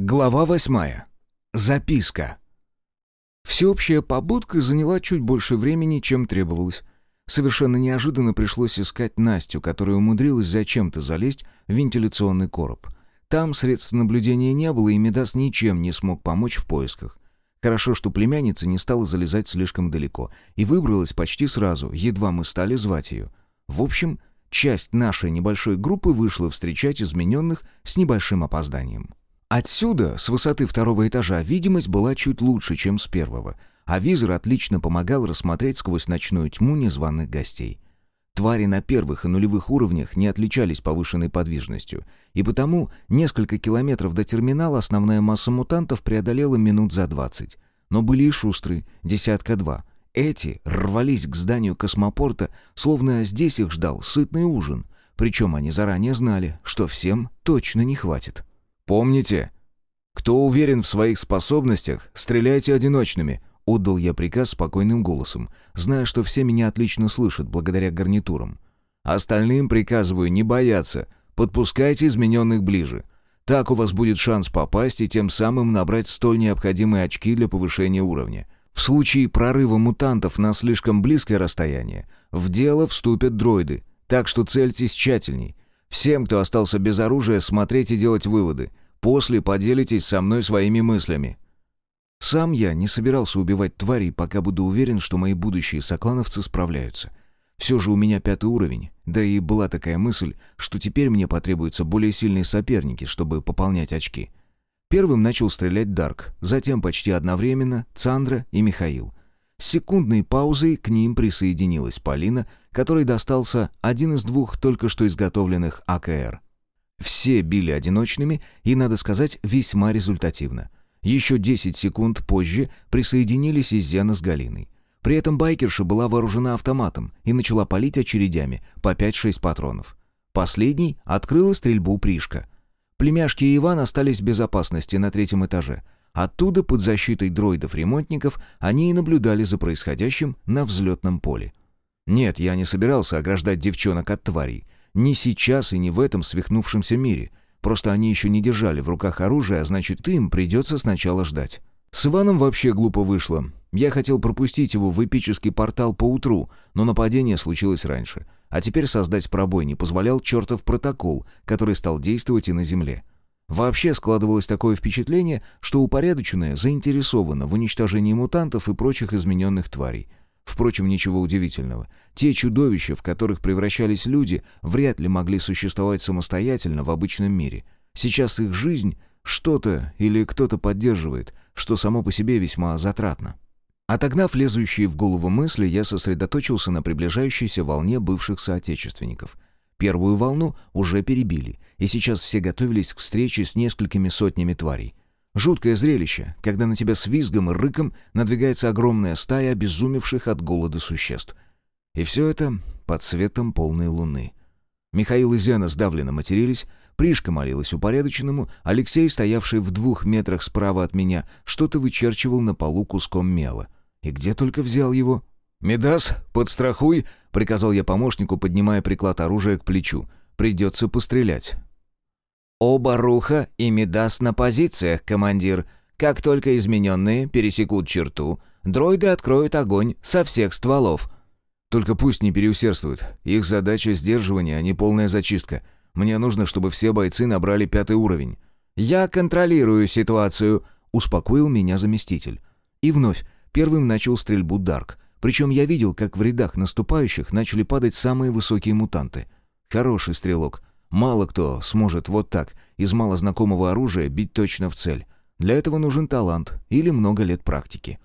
Глава восьмая. Записка. Всеобщая побудка заняла чуть больше времени, чем требовалось. Совершенно неожиданно пришлось искать Настю, которая умудрилась зачем-то залезть в вентиляционный короб. Там средств наблюдения не было, и Медас ничем не смог помочь в поисках. Хорошо, что племянница не стала залезать слишком далеко и выбралась почти сразу, едва мы стали звать ее. В общем, часть нашей небольшой группы вышла встречать измененных с небольшим опозданием. Отсюда, с высоты второго этажа, видимость была чуть лучше, чем с первого, а визор отлично помогал рассмотреть сквозь ночную тьму незваных гостей. Твари на первых и нулевых уровнях не отличались повышенной подвижностью, и потому несколько километров до терминала основная масса мутантов преодолела минут за двадцать. Но были и шустрые, десятка-два. Эти рвались к зданию космопорта, словно здесь их ждал сытный ужин. Причем они заранее знали, что всем точно не хватит. «Помните, кто уверен в своих способностях, стреляйте одиночными», — отдал я приказ спокойным голосом, зная, что все меня отлично слышат благодаря гарнитурам. «Остальным приказываю не бояться, подпускайте измененных ближе. Так у вас будет шанс попасть и тем самым набрать столь необходимые очки для повышения уровня. В случае прорыва мутантов на слишком близкое расстояние, в дело вступят дроиды, так что цельтесь тщательней. Всем, кто остался без оружия, смотреть и делать выводы. После поделитесь со мной своими мыслями. Сам я не собирался убивать тварей, пока буду уверен, что мои будущие соклановцы справляются. Все же у меня пятый уровень, да и была такая мысль, что теперь мне потребуются более сильные соперники, чтобы пополнять очки. Первым начал стрелять Дарк, затем почти одновременно Цандра и Михаил. С секундной паузой к ним присоединилась Полина, которой достался один из двух только что изготовленных АКР. Все били одиночными и, надо сказать, весьма результативно. Еще 10 секунд позже присоединились Изяна с Галиной. При этом байкерша была вооружена автоматом и начала палить очередями по 5-6 патронов. Последний открыла стрельбу Пришка. Племяшки и Иван остались в безопасности на третьем этаже. Оттуда, под защитой дроидов-ремонтников, они и наблюдали за происходящим на взлетном поле. Нет, я не собирался ограждать девчонок от тварей. Ни сейчас и не в этом свихнувшемся мире. Просто они еще не держали в руках оружие, а значит, им придется сначала ждать. С Иваном вообще глупо вышло. Я хотел пропустить его в эпический портал по утру, но нападение случилось раньше. А теперь создать пробой не позволял чертов протокол, который стал действовать и на Земле. Вообще складывалось такое впечатление, что упорядоченное заинтересовано в уничтожении мутантов и прочих измененных тварей. Впрочем, ничего удивительного. Те чудовища, в которых превращались люди, вряд ли могли существовать самостоятельно в обычном мире. Сейчас их жизнь что-то или кто-то поддерживает, что само по себе весьма затратно. Отогнав лезущие в голову мысли, я сосредоточился на приближающейся волне бывших соотечественников. Первую волну уже перебили, и сейчас все готовились к встрече с несколькими сотнями тварей. Жуткое зрелище, когда на тебя с визгом и рыком надвигается огромная стая обезумевших от голода существ. И все это под светом полной луны. Михаил и Зена сдавленно матерились, Пришка молилась упорядоченному, Алексей, стоявший в двух метрах справа от меня, что-то вычерчивал на полу куском мела. И где только взял его? «Медас, подстрахуй!» — приказал я помощнику, поднимая приклад оружия к плечу. «Придется пострелять». «Оба Руха и Медас на позициях, командир. Как только измененные пересекут черту, дроиды откроют огонь со всех стволов». «Только пусть не переусердствуют. Их задача сдерживание, а не полная зачистка. Мне нужно, чтобы все бойцы набрали пятый уровень». «Я контролирую ситуацию», — успокоил меня заместитель. И вновь первым начал стрельбу Дарк. Причем я видел, как в рядах наступающих начали падать самые высокие мутанты. Хороший стрелок. Мало кто сможет вот так, из малознакомого оружия, бить точно в цель. Для этого нужен талант или много лет практики.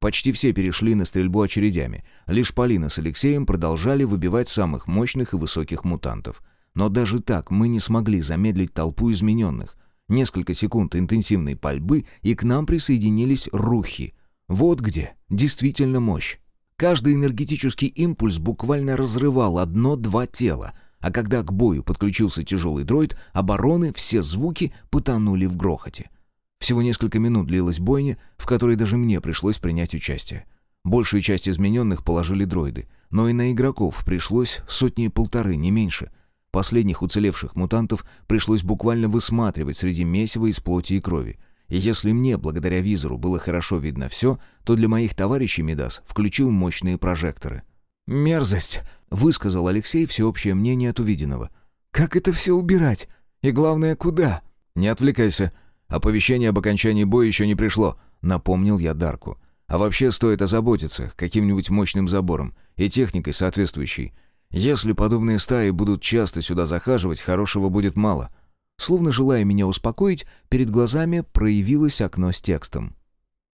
Почти все перешли на стрельбу очередями. Лишь Полина с Алексеем продолжали выбивать самых мощных и высоких мутантов. Но даже так мы не смогли замедлить толпу измененных. Несколько секунд интенсивной пальбы, и к нам присоединились рухи. Вот где действительно мощь. Каждый энергетический импульс буквально разрывал одно-два тела — а когда к бою подключился тяжелый дроид, обороны, все звуки потонули в грохоте. Всего несколько минут длилась бойня, в которой даже мне пришлось принять участие. Большую часть измененных положили дроиды, но и на игроков пришлось сотни-полторы, не меньше. Последних уцелевших мутантов пришлось буквально высматривать среди месива из плоти и крови. И если мне, благодаря визору, было хорошо видно все, то для моих товарищей Медас включил мощные прожекторы. «Мерзость!» — высказал Алексей всеобщее мнение от увиденного. «Как это все убирать? И главное, куда?» «Не отвлекайся. Оповещение об окончании боя еще не пришло», — напомнил я Дарку. «А вообще стоит озаботиться каким-нибудь мощным забором и техникой соответствующей. Если подобные стаи будут часто сюда захаживать, хорошего будет мало». Словно желая меня успокоить, перед глазами проявилось окно с текстом.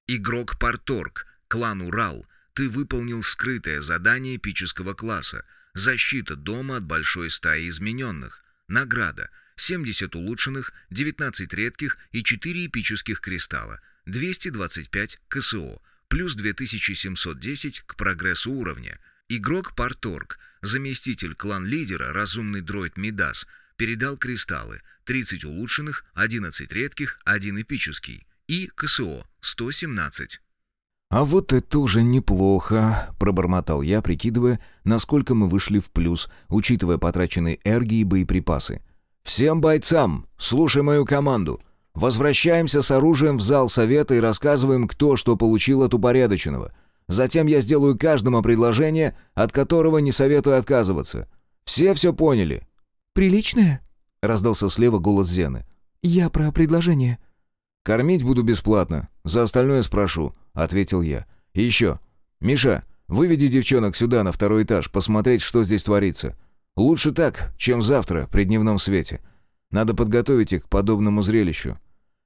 «Игрок Парторг, клан Урал, ты выполнил скрытое задание эпического класса. Защита дома от большой стаи измененных. Награда. 70 улучшенных, 19 редких и 4 эпических кристалла. 225 КСО. Плюс 2710 к прогрессу уровня. Игрок Парторг, заместитель клан-лидера, разумный дроид Мидас, передал кристаллы. 30 улучшенных, 11 редких, 1 эпический. И КСО 117. «А вот это уже неплохо», — пробормотал я, прикидывая, насколько мы вышли в плюс, учитывая потраченные эрги и боеприпасы. «Всем бойцам, слушай мою команду. Возвращаемся с оружием в зал совета и рассказываем, кто что получил от упорядоченного. Затем я сделаю каждому предложение, от которого не советую отказываться. Все все поняли?» «Приличное?» — раздался слева голос Зены. «Я про предложение». «Кормить буду бесплатно. За остальное спрошу», — ответил я. «И еще. Миша, выведи девчонок сюда, на второй этаж, посмотреть, что здесь творится. Лучше так, чем завтра, при дневном свете. Надо подготовить их к подобному зрелищу.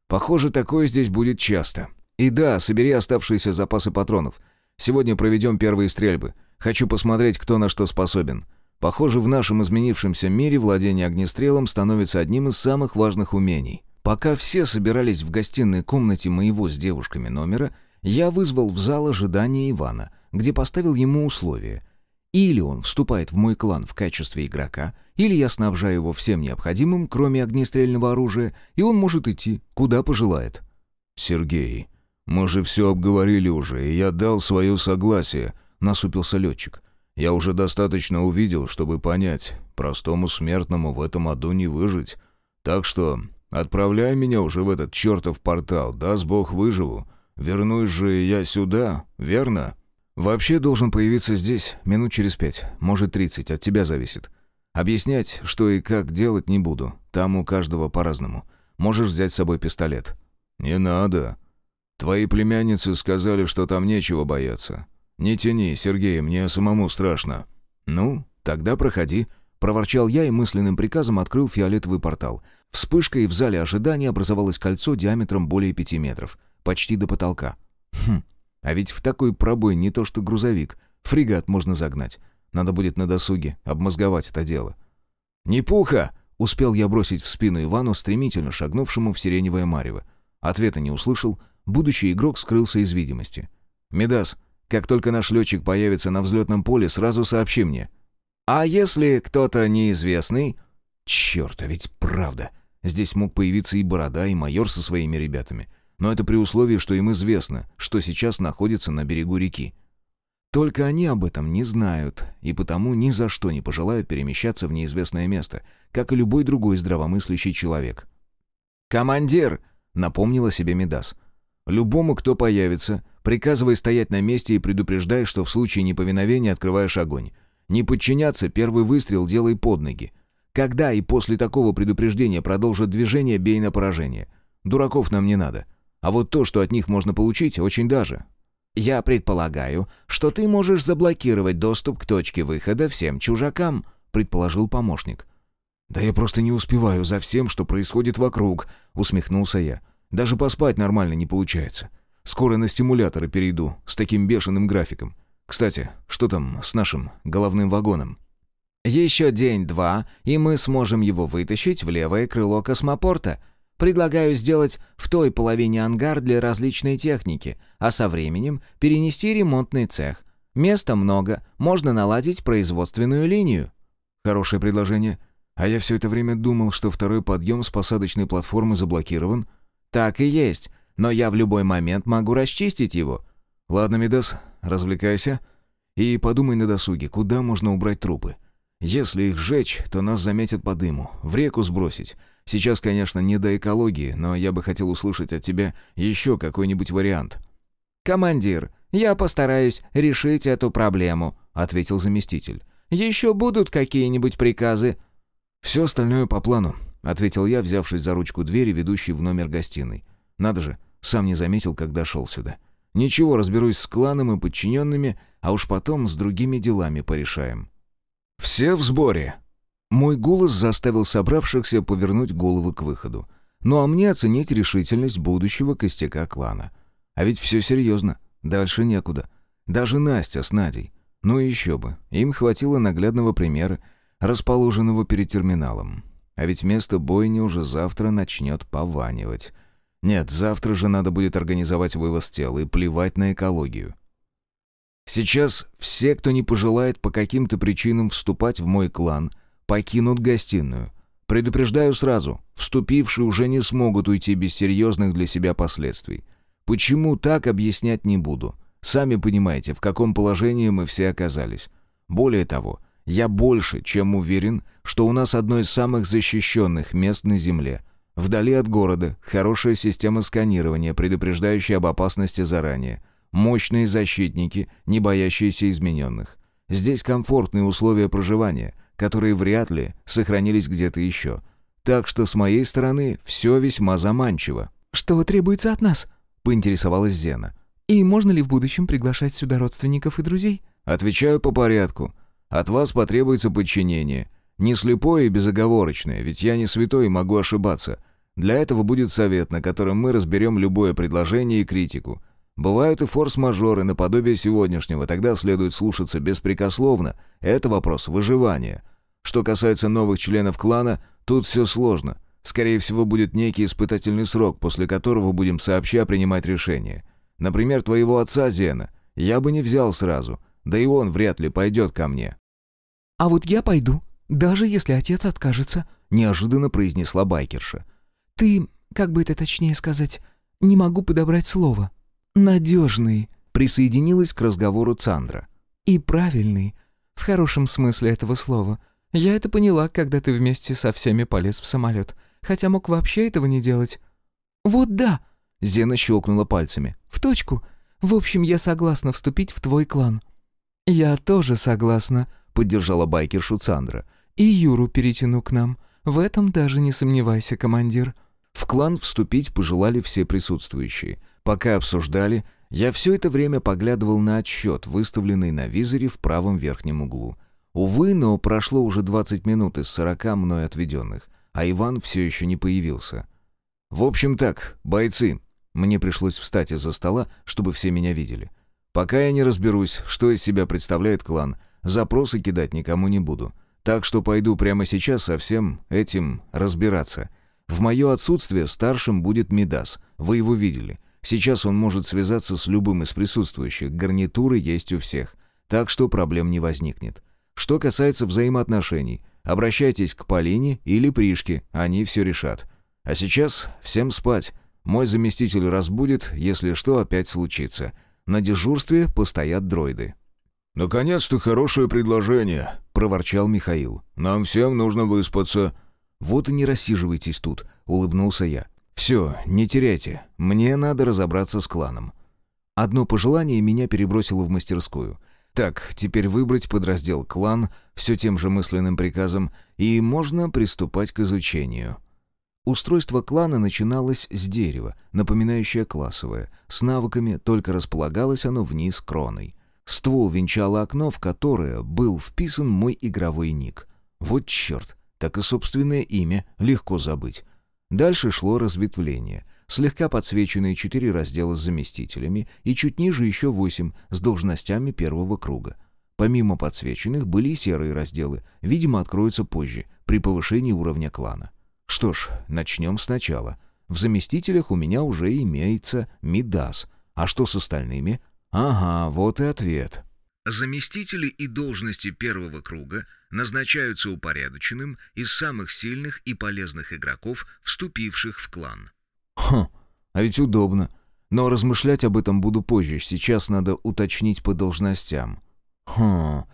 Похоже, такое здесь будет часто. И да, собери оставшиеся запасы патронов. Сегодня проведем первые стрельбы. Хочу посмотреть, кто на что способен. Похоже, в нашем изменившемся мире владение огнестрелом становится одним из самых важных умений. Пока все собирались в гостиной комнате моего с девушками номера, я вызвал в зал ожидания Ивана, где поставил ему условие. Или он вступает в мой клан в качестве игрока, или я снабжаю его всем необходимым, кроме огнестрельного оружия, и он может идти, куда пожелает. «Сергей, мы же все обговорили уже, и я дал свое согласие», — насупился летчик. «Я уже достаточно увидел, чтобы понять, простому смертному в этом аду не выжить. Так что Отправляй меня уже в этот чертов портал, даст бог выживу. Вернусь же я сюда, верно? Вообще должен появиться здесь минут через пять, может тридцать, от тебя зависит. Объяснять, что и как делать не буду, там у каждого по-разному. Можешь взять с собой пистолет». «Не надо. Твои племянницы сказали, что там нечего бояться. Не тяни, Сергей, мне самому страшно». «Ну, тогда проходи», — проворчал я и мысленным приказом открыл фиолетовый портал — Вспышкой в зале ожидания образовалось кольцо диаметром более пяти метров, почти до потолка. Хм, а ведь в такой пробой не то что грузовик, фрегат можно загнать. Надо будет на досуге обмозговать это дело. «Не пуха!» — успел я бросить в спину Ивану, стремительно шагнувшему в сиреневое марево. Ответа не услышал, будущий игрок скрылся из видимости. «Медас, как только наш летчик появится на взлетном поле, сразу сообщи мне». «А если кто-то неизвестный?» «Черт, а ведь правда. Здесь мог появиться и Борода, и майор со своими ребятами. Но это при условии, что им известно, что сейчас находится на берегу реки. Только они об этом не знают, и потому ни за что не пожелают перемещаться в неизвестное место, как и любой другой здравомыслящий человек. «Командир!» — напомнила себе Медас. «Любому, кто появится, приказывай стоять на месте и предупреждай, что в случае неповиновения открываешь огонь. Не подчиняться, первый выстрел делай под ноги. Когда и после такого предупреждения продолжат движение, бей на поражение. Дураков нам не надо. А вот то, что от них можно получить, очень даже. Я предполагаю, что ты можешь заблокировать доступ к точке выхода всем чужакам, предположил помощник. Да я просто не успеваю за всем, что происходит вокруг, усмехнулся я. Даже поспать нормально не получается. Скоро на стимуляторы перейду с таким бешеным графиком. Кстати, что там с нашим головным вагоном? Еще день-два, и мы сможем его вытащить в левое крыло космопорта. Предлагаю сделать в той половине ангар для различной техники, а со временем перенести ремонтный цех. Места много, можно наладить производственную линию». «Хорошее предложение. А я все это время думал, что второй подъем с посадочной платформы заблокирован». «Так и есть, но я в любой момент могу расчистить его». «Ладно, Медас, развлекайся. И подумай на досуге, куда можно убрать трупы. Если их сжечь, то нас заметят по дыму, в реку сбросить. Сейчас, конечно, не до экологии, но я бы хотел услышать от тебя еще какой-нибудь вариант». «Командир, я постараюсь решить эту проблему», — ответил заместитель. «Еще будут какие-нибудь приказы?» «Все остальное по плану», — ответил я, взявшись за ручку двери, ведущей в номер гостиной. «Надо же, сам не заметил, когда шел сюда. Ничего, разберусь с кланом и подчиненными, а уж потом с другими делами порешаем». «Все в сборе!» Мой голос заставил собравшихся повернуть головы к выходу. Ну а мне оценить решительность будущего костяка клана. А ведь все серьезно, дальше некуда. Даже Настя с Надей. Ну еще бы, им хватило наглядного примера, расположенного перед терминалом. А ведь место бойни уже завтра начнет пованивать. Нет, завтра же надо будет организовать вывоз тел и плевать на экологию. Сейчас все, кто не пожелает по каким-то причинам вступать в мой клан, покинут гостиную. Предупреждаю сразу, вступившие уже не смогут уйти без серьезных для себя последствий. Почему так, объяснять не буду. Сами понимаете, в каком положении мы все оказались. Более того, я больше, чем уверен, что у нас одно из самых защищенных мест на Земле. Вдали от города, хорошая система сканирования, предупреждающая об опасности заранее – Мощные защитники, не боящиеся измененных. Здесь комфортные условия проживания, которые вряд ли сохранились где-то еще. Так что с моей стороны все весьма заманчиво. «Что требуется от нас?» — поинтересовалась Зена. «И можно ли в будущем приглашать сюда родственников и друзей?» Отвечаю по порядку. От вас потребуется подчинение. Не слепое и безоговорочное, ведь я не святой и могу ошибаться. Для этого будет совет, на котором мы разберем любое предложение и критику. Бывают и форс-мажоры наподобие сегодняшнего, тогда следует слушаться беспрекословно. Это вопрос выживания. Что касается новых членов клана, тут все сложно. Скорее всего, будет некий испытательный срок, после которого будем сообща принимать решение. Например, твоего отца Зена. Я бы не взял сразу. Да и он вряд ли пойдет ко мне. «А вот я пойду, даже если отец откажется», — неожиданно произнесла байкерша. «Ты, как бы это точнее сказать, не могу подобрать слово» надежный», — присоединилась к разговору Цандра. «И правильный, в хорошем смысле этого слова. Я это поняла, когда ты вместе со всеми полез в самолет, хотя мог вообще этого не делать». «Вот да», — Зена щелкнула пальцами. «В точку. В общем, я согласна вступить в твой клан». «Я тоже согласна», — поддержала байкершу Цандра. «И Юру перетяну к нам. В этом даже не сомневайся, командир». В клан вступить пожелали все присутствующие — Пока обсуждали, я все это время поглядывал на отсчет, выставленный на визоре в правом верхнем углу. Увы, но прошло уже 20 минут из 40 мной отведенных, а Иван все еще не появился. «В общем так, бойцы», мне пришлось встать из-за стола, чтобы все меня видели. Пока я не разберусь, что из себя представляет клан, запросы кидать никому не буду. Так что пойду прямо сейчас со всем этим разбираться. В мое отсутствие старшим будет Мидас, вы его видели. Сейчас он может связаться с любым из присутствующих, гарнитуры есть у всех, так что проблем не возникнет. Что касается взаимоотношений, обращайтесь к Полине или Пришке, они все решат. А сейчас всем спать. Мой заместитель разбудит, если что опять случится. На дежурстве постоят дроиды. «Наконец-то хорошее предложение», — проворчал Михаил. «Нам всем нужно выспаться». «Вот и не рассиживайтесь тут», — улыбнулся я. «Все, не теряйте. Мне надо разобраться с кланом». Одно пожелание меня перебросило в мастерскую. Так, теперь выбрать подраздел «Клан» все тем же мысленным приказом, и можно приступать к изучению. Устройство клана начиналось с дерева, напоминающее классовое. С навыками только располагалось оно вниз кроной. Ствол венчало окно, в которое был вписан мой игровой ник. Вот черт, так и собственное имя легко забыть. Дальше шло разветвление. Слегка подсвеченные четыре раздела с заместителями и чуть ниже еще восемь с должностями первого круга. Помимо подсвеченных были и серые разделы, видимо, откроются позже, при повышении уровня клана. Что ж, начнем сначала. В заместителях у меня уже имеется Мидас. А что с остальными? Ага, вот и ответ. Заместители и должности первого круга назначаются упорядоченным из самых сильных и полезных игроков, вступивших в клан. Хм, а ведь удобно. Но размышлять об этом буду позже, сейчас надо уточнить по должностям. Хм,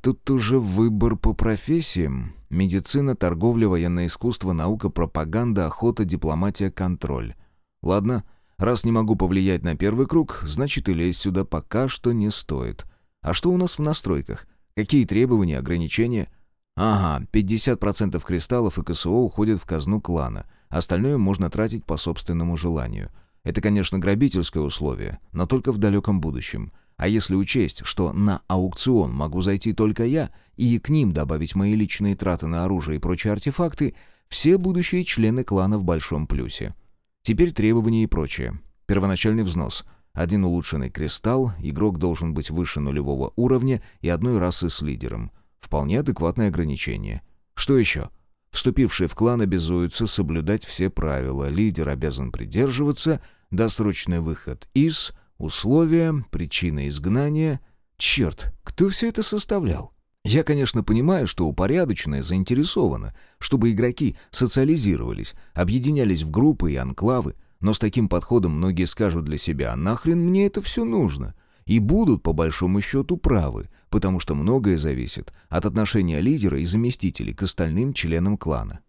Тут уже выбор по профессиям. Медицина, торговля, военное искусство, наука, пропаганда, охота, дипломатия, контроль. Ладно, раз не могу повлиять на первый круг, значит и лезть сюда пока что не стоит. А что у нас в настройках? Какие требования, ограничения? Ага, 50% кристаллов и КСО уходят в казну клана. Остальное можно тратить по собственному желанию. Это, конечно, грабительское условие, но только в далеком будущем. А если учесть, что на аукцион могу зайти только я, и к ним добавить мои личные траты на оружие и прочие артефакты, все будущие члены клана в большом плюсе. Теперь требования и прочее. Первоначальный взнос. Один улучшенный кристалл, игрок должен быть выше нулевого уровня и одной расы с лидером. Вполне адекватное ограничение. Что еще? Вступившие в клан обязуются соблюдать все правила, лидер обязан придерживаться, досрочный выход из, условия, причина изгнания. Черт, кто все это составлял? Я, конечно, понимаю, что упорядоченное заинтересовано, чтобы игроки социализировались, объединялись в группы и анклавы, но с таким подходом многие скажут для себя, «А нахрен мне это все нужно? И будут, по большому счету, правы, потому что многое зависит от отношения лидера и заместителей к остальным членам клана.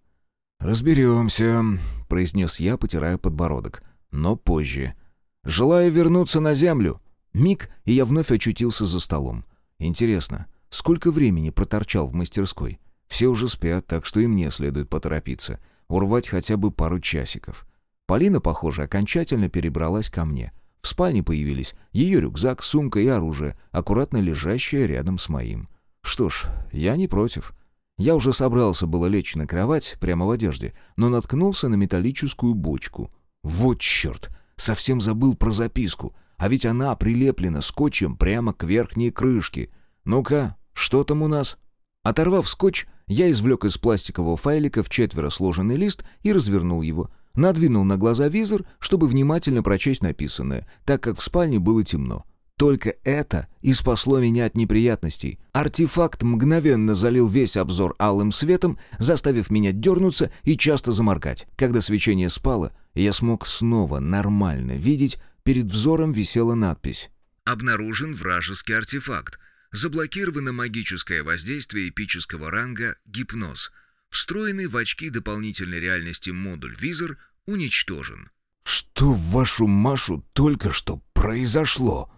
«Разберемся», — произнес я, потирая подбородок. «Но позже. Желаю вернуться на землю». Миг, и я вновь очутился за столом. Интересно, сколько времени проторчал в мастерской? Все уже спят, так что и мне следует поторопиться. Урвать хотя бы пару часиков. Полина, похоже, окончательно перебралась ко мне — в спальне появились ее рюкзак, сумка и оружие, аккуратно лежащее рядом с моим. Что ж, я не против. Я уже собрался было лечь на кровать, прямо в одежде, но наткнулся на металлическую бочку. Вот черт! Совсем забыл про записку. А ведь она прилеплена скотчем прямо к верхней крышке. Ну-ка, что там у нас? Оторвав скотч, я извлек из пластикового файлика в четверо сложенный лист и развернул его — Надвинул на глаза визор, чтобы внимательно прочесть написанное, так как в спальне было темно. Только это и спасло меня от неприятностей. Артефакт мгновенно залил весь обзор алым светом, заставив меня дернуться и часто заморгать. Когда свечение спало, я смог снова нормально видеть, перед взором висела надпись. «Обнаружен вражеский артефакт. Заблокировано магическое воздействие эпического ранга «Гипноз». Встроенный в очки дополнительной реальности модуль-визор уничтожен. «Что в вашу Машу только что произошло?»